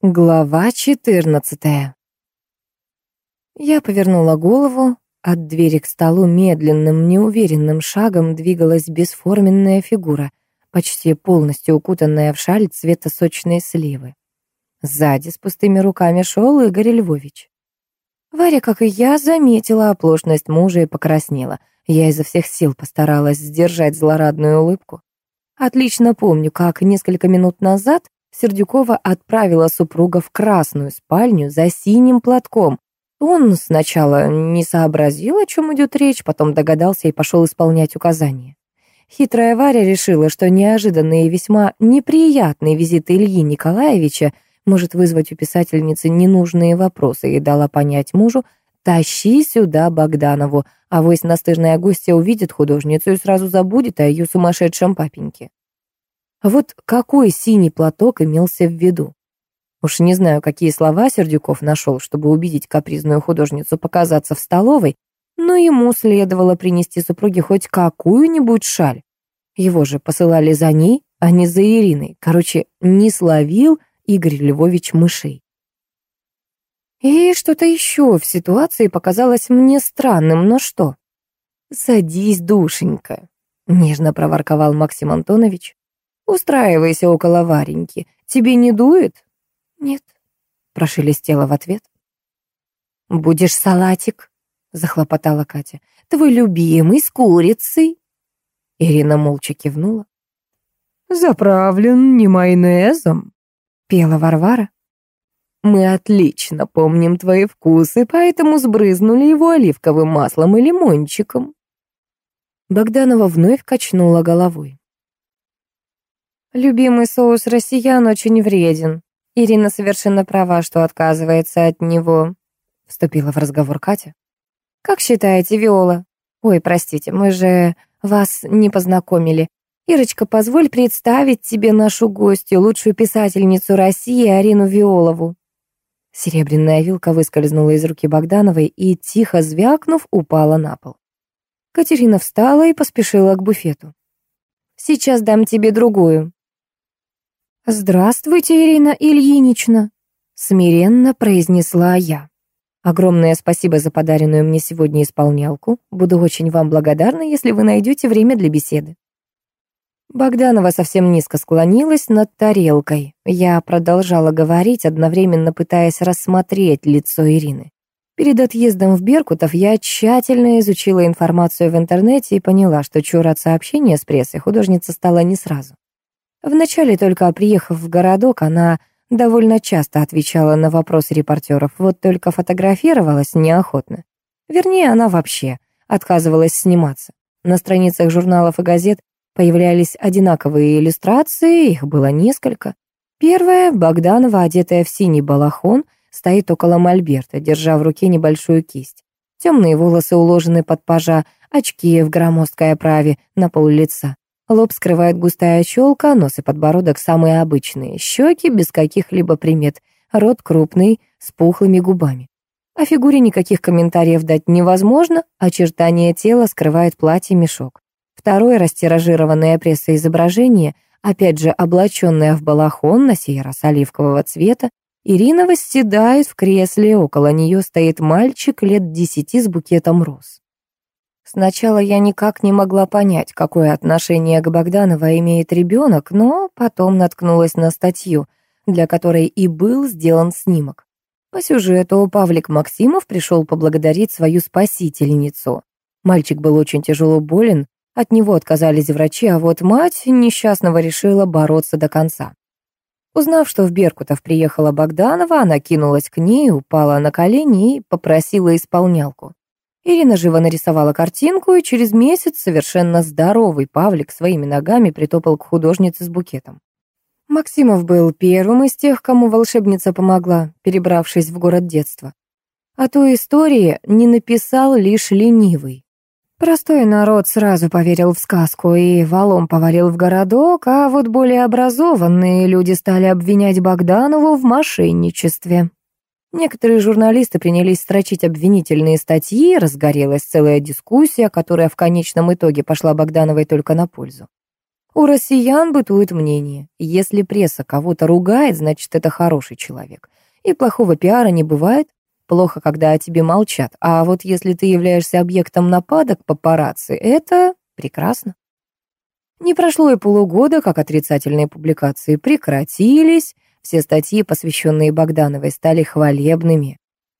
Глава 14 Я повернула голову. От двери к столу медленным, неуверенным шагом двигалась бесформенная фигура, почти полностью укутанная в шаль цвета сочной сливы. Сзади с пустыми руками шел Игорь Львович. Варя, как и я, заметила оплошность мужа и покраснела. Я изо всех сил постаралась сдержать злорадную улыбку. Отлично помню, как несколько минут назад Сердюкова отправила супруга в красную спальню за синим платком. Он сначала не сообразил, о чем идет речь, потом догадался и пошел исполнять указания. Хитрая Варя решила, что неожиданный и весьма неприятный визит Ильи Николаевича может вызвать у писательницы ненужные вопросы и дала понять мужу, «Тащи сюда Богданову, а вось настырная гостья увидит художницу и сразу забудет о ее сумасшедшем папеньке». Вот какой синий платок имелся в виду? Уж не знаю, какие слова Сердюков нашел, чтобы убедить капризную художницу показаться в столовой, но ему следовало принести супруге хоть какую-нибудь шаль. Его же посылали за ней, а не за Ириной. Короче, не словил Игорь Львович мышей. И что-то еще в ситуации показалось мне странным, но что? «Садись, душенька», — нежно проворковал Максим Антонович. Устраивайся около Вареньки. Тебе не дует? Нет, прошелестела в ответ. Будешь салатик? Захлопотала Катя. Твой любимый с курицей. Ирина молча кивнула. «Заправлен не майонезом», — пела Варвара. «Мы отлично помним твои вкусы, поэтому сбрызнули его оливковым маслом и лимончиком». Богданова вновь качнула головой. Любимый соус россиян очень вреден. Ирина совершенно права, что отказывается от него. Вступила в разговор Катя. Как считаете, Виола? Ой, простите, мы же вас не познакомили. Ирочка, позволь представить тебе нашу гостью, лучшую писательницу России Арину Виолову. Серебряная вилка выскользнула из руки Богдановой и, тихо звякнув, упала на пол. Катерина встала и поспешила к буфету. «Сейчас дам тебе другую», «Здравствуйте, Ирина Ильинична», — смиренно произнесла я. «Огромное спасибо за подаренную мне сегодня исполнялку. Буду очень вам благодарна, если вы найдете время для беседы». Богданова совсем низко склонилась над тарелкой. Я продолжала говорить, одновременно пытаясь рассмотреть лицо Ирины. Перед отъездом в Беркутов я тщательно изучила информацию в интернете и поняла, что чур от сообщения с прессой художница стала не сразу. Вначале только приехав в городок, она довольно часто отвечала на вопросы репортеров, вот только фотографировалась неохотно. Вернее, она вообще отказывалась сниматься. На страницах журналов и газет появлялись одинаковые иллюстрации, их было несколько. Первая, Богданова, одетая в синий балахон, стоит около мольберта, держа в руке небольшую кисть. Темные волосы уложены под пажа, очки в громоздкой оправе на пол лица. Лоб скрывает густая челка, нос и подбородок самые обычные, щеки без каких-либо примет, рот крупный, с пухлыми губами. О фигуре никаких комментариев дать невозможно, очертания тела скрывает платье-мешок. Второе растиражированное прессоизображение, опять же облаченное в балахон, на сей раз оливкового цвета, Ирина восседает в кресле, около нее стоит мальчик лет десяти с букетом роз. Сначала я никак не могла понять, какое отношение к Богданова имеет ребенок, но потом наткнулась на статью, для которой и был сделан снимок. По сюжету Павлик Максимов пришел поблагодарить свою спасительницу. Мальчик был очень тяжело болен, от него отказались врачи, а вот мать несчастного решила бороться до конца. Узнав, что в Беркутов приехала Богданова, она кинулась к ней, упала на колени и попросила исполнялку. Ирина живо нарисовала картинку, и через месяц совершенно здоровый Павлик своими ногами притопал к художнице с букетом. Максимов был первым из тех, кому волшебница помогла, перебравшись в город детства. А той истории не написал лишь ленивый. Простой народ сразу поверил в сказку и валом повалил в городок, а вот более образованные люди стали обвинять Богданову в мошенничестве. Некоторые журналисты принялись строчить обвинительные статьи, разгорелась целая дискуссия, которая в конечном итоге пошла Богдановой только на пользу. У россиян бытует мнение, если пресса кого-то ругает, значит, это хороший человек. И плохого пиара не бывает. Плохо, когда о тебе молчат. А вот если ты являешься объектом нападок папарацци, это прекрасно. Не прошло и полугода, как отрицательные публикации прекратились, все статьи, посвященные Богдановой, стали хвалебными.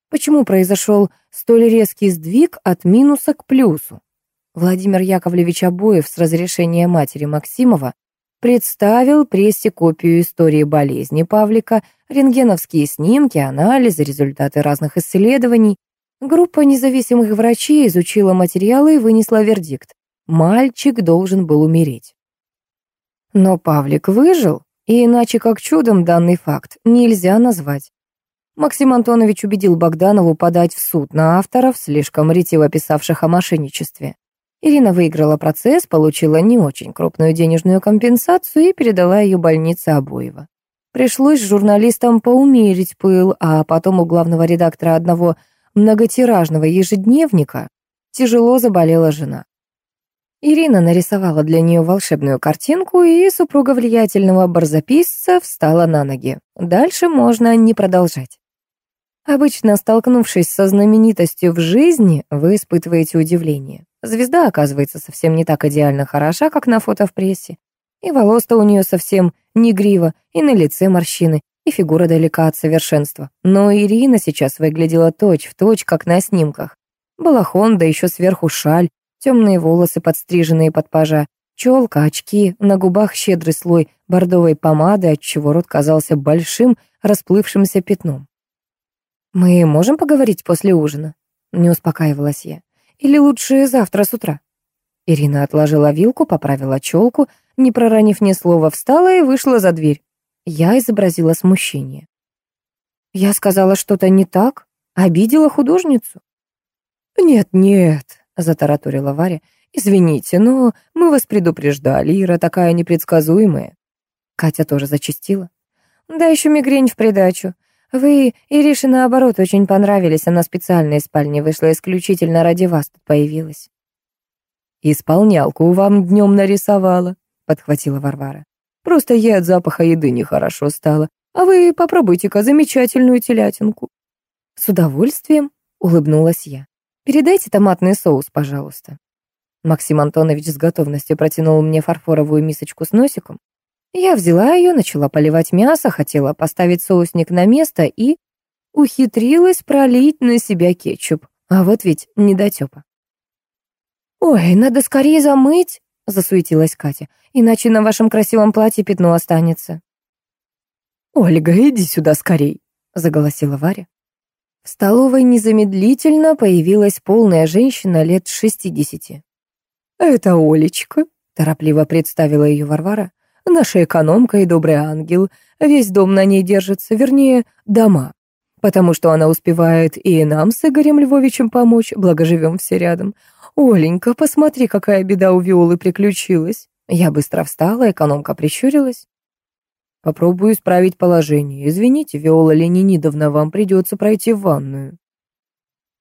Почему произошел столь резкий сдвиг от минуса к плюсу? Владимир Яковлевич Обоев с разрешения матери Максимова представил прессе копию истории болезни Павлика, рентгеновские снимки, анализы, результаты разных исследований. Группа независимых врачей изучила материалы и вынесла вердикт. Мальчик должен был умереть. Но Павлик выжил, и иначе как чудом данный факт нельзя назвать. Максим Антонович убедил Богданову подать в суд на авторов, слишком ретиво писавших о мошенничестве. Ирина выиграла процесс, получила не очень крупную денежную компенсацию и передала ее больнице Обоева. Пришлось журналистам поумерить пыл, а потом у главного редактора одного многотиражного ежедневника тяжело заболела жена. Ирина нарисовала для нее волшебную картинку, и супруга влиятельного барзаписца встала на ноги. Дальше можно не продолжать. Обычно, столкнувшись со знаменитостью в жизни, вы испытываете удивление. Звезда оказывается совсем не так идеально хороша, как на фото в прессе. И волос-то у нее совсем не грива, и на лице морщины, и фигура далека от совершенства. Но Ирина сейчас выглядела точь-в-точь, точь, как на снимках. Балахон, да еще сверху шаль, Темные волосы, подстриженные под пажа, челка, очки, на губах щедрый слой бордовой помады, отчего рот казался большим, расплывшимся пятном. «Мы можем поговорить после ужина?» — не успокаивалась я. «Или лучше завтра с утра?» Ирина отложила вилку, поправила челку, не проронив ни слова, встала и вышла за дверь. Я изобразила смущение. Я сказала что-то не так? Обидела художницу? «Нет-нет», затараторила Варя. «Извините, но мы вас предупреждали, Ира такая непредсказуемая». Катя тоже зачастила. «Да еще мигрень в придачу. Вы, Ирише, наоборот, очень понравились. Она специально из спальни вышла, исключительно ради вас тут появилась». «Исполнялку вам днем нарисовала», — подхватила Варвара. «Просто ей от запаха еды нехорошо стало. А вы попробуйте-ка замечательную телятинку». «С удовольствием», — улыбнулась я. Передайте томатный соус, пожалуйста». Максим Антонович с готовностью протянул мне фарфоровую мисочку с носиком. Я взяла ее, начала поливать мясо, хотела поставить соусник на место и ухитрилась пролить на себя кетчуп. А вот ведь недотепа. «Ой, надо скорее замыть», — засуетилась Катя, «иначе на вашем красивом платье пятно останется». «Ольга, иди сюда скорей», — заголосила Варя. В столовой незамедлительно появилась полная женщина лет шестидесяти. «Это Олечка», — торопливо представила ее Варвара. «Наша экономка и добрый ангел. Весь дом на ней держится, вернее, дома. Потому что она успевает и нам с Игорем Львовичем помочь, благо живем все рядом. Оленька, посмотри, какая беда у Виолы приключилась». Я быстро встала, экономка прищурилась. Попробую исправить положение. Извините, Виола Ленинидовна, вам придется пройти в ванную.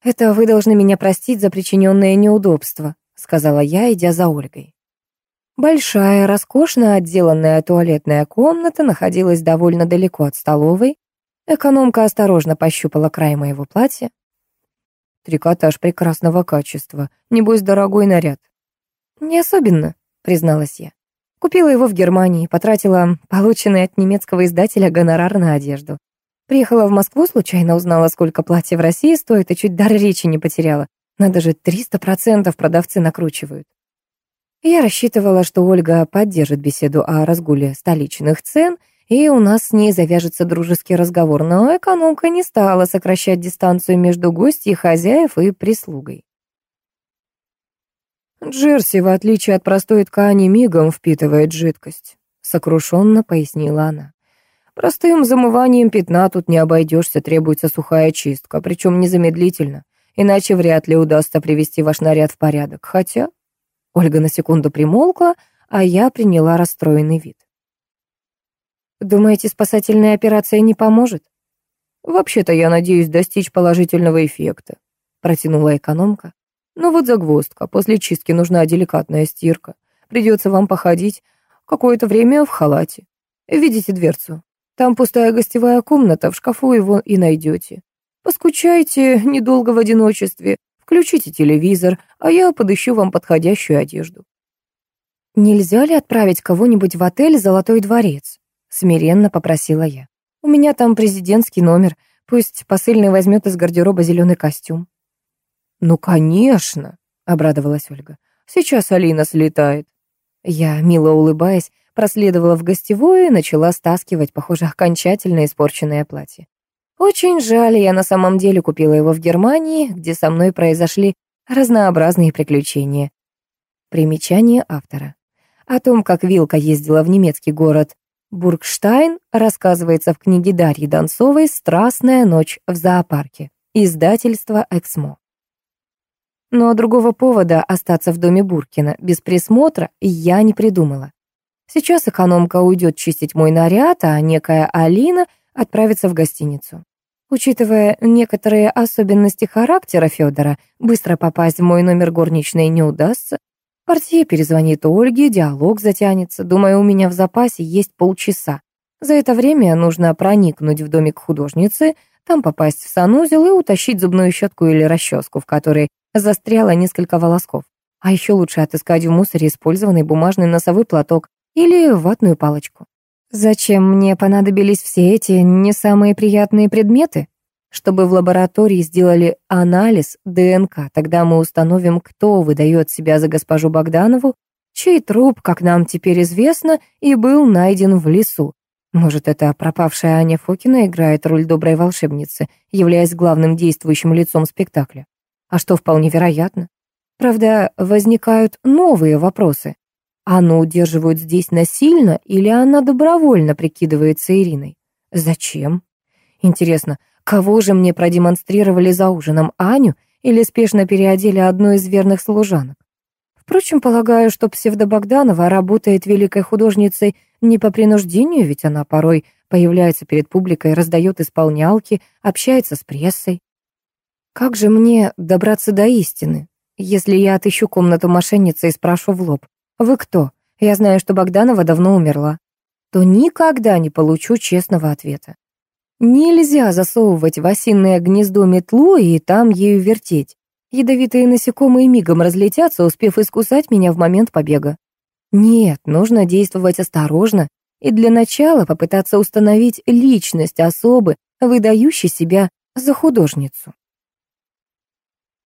Это вы должны меня простить за причиненное неудобство, сказала я, идя за Ольгой. Большая, роскошно отделанная туалетная комната находилась довольно далеко от столовой. Экономка осторожно пощупала край моего платья. Трикотаж прекрасного качества. Небось, дорогой наряд. Не особенно, призналась я. Купила его в Германии, потратила полученный от немецкого издателя гонорар на одежду. Приехала в Москву, случайно узнала, сколько платье в России стоит, и чуть дар речи не потеряла. Надо же, 300% продавцы накручивают. Я рассчитывала, что Ольга поддержит беседу о разгуле столичных цен, и у нас с ней завяжется дружеский разговор, но экономка не стала сокращать дистанцию между гостьей, хозяев и прислугой. «Джерси, в отличие от простой ткани, мигом впитывает жидкость», — сокрушенно пояснила она. «Простым замыванием пятна тут не обойдешься, требуется сухая чистка, причем незамедлительно, иначе вряд ли удастся привести ваш наряд в порядок. Хотя...» Ольга на секунду примолкла, а я приняла расстроенный вид. «Думаете, спасательная операция не поможет?» «Вообще-то я надеюсь достичь положительного эффекта», — протянула экономка. Но вот загвоздка. После чистки нужна деликатная стирка. Придется вам походить какое-то время в халате. Видите дверцу? Там пустая гостевая комната, в шкафу его и найдете. Поскучайте недолго в одиночестве, включите телевизор, а я подыщу вам подходящую одежду. «Нельзя ли отправить кого-нибудь в отель «Золотой дворец»?» — смиренно попросила я. «У меня там президентский номер, пусть посыльный возьмет из гардероба зеленый костюм». «Ну, конечно», — обрадовалась Ольга. «Сейчас Алина слетает». Я, мило улыбаясь, проследовала в гостевую и начала стаскивать, похоже, окончательно испорченное платье. Очень жаль, я на самом деле купила его в Германии, где со мной произошли разнообразные приключения. Примечание автора. О том, как Вилка ездила в немецкий город Бургштайн, рассказывается в книге Дарьи Донцовой «Страстная ночь в зоопарке». Издательство «Эксмо». Но другого повода остаться в доме Буркина без присмотра я не придумала. Сейчас экономка уйдет чистить мой наряд, а некая Алина отправится в гостиницу. Учитывая некоторые особенности характера Федора, быстро попасть в мой номер горничной не удастся, Портье перезвонит Ольге, диалог затянется. Думаю, у меня в запасе есть полчаса. За это время нужно проникнуть в домик художницы, там попасть в санузел и утащить зубную щетку или расческу, в которой застряло несколько волосков. А еще лучше отыскать в мусоре использованный бумажный носовой платок или ватную палочку. Зачем мне понадобились все эти не самые приятные предметы? чтобы в лаборатории сделали анализ ДНК. Тогда мы установим, кто выдает себя за госпожу Богданову, чей труп, как нам теперь известно, и был найден в лесу. Может, это пропавшая Аня Фокина играет роль доброй волшебницы, являясь главным действующим лицом спектакля. А что вполне вероятно. Правда, возникают новые вопросы. Анну удерживают здесь насильно или она добровольно прикидывается Ириной? Зачем? Интересно, Кого же мне продемонстрировали за ужином, Аню или спешно переодели одну из верных служанок? Впрочем, полагаю, что псевдобогданова работает великой художницей не по принуждению, ведь она порой появляется перед публикой, раздает исполнялки, общается с прессой. Как же мне добраться до истины, если я отыщу комнату мошенницы и спрошу в лоб, «Вы кто? Я знаю, что Богданова давно умерла», то никогда не получу честного ответа. Нельзя засовывать в осиное гнездо метлу и там ею вертеть. Ядовитые насекомые мигом разлетятся, успев искусать меня в момент побега. Нет, нужно действовать осторожно и для начала попытаться установить личность особы, выдающей себя за художницу.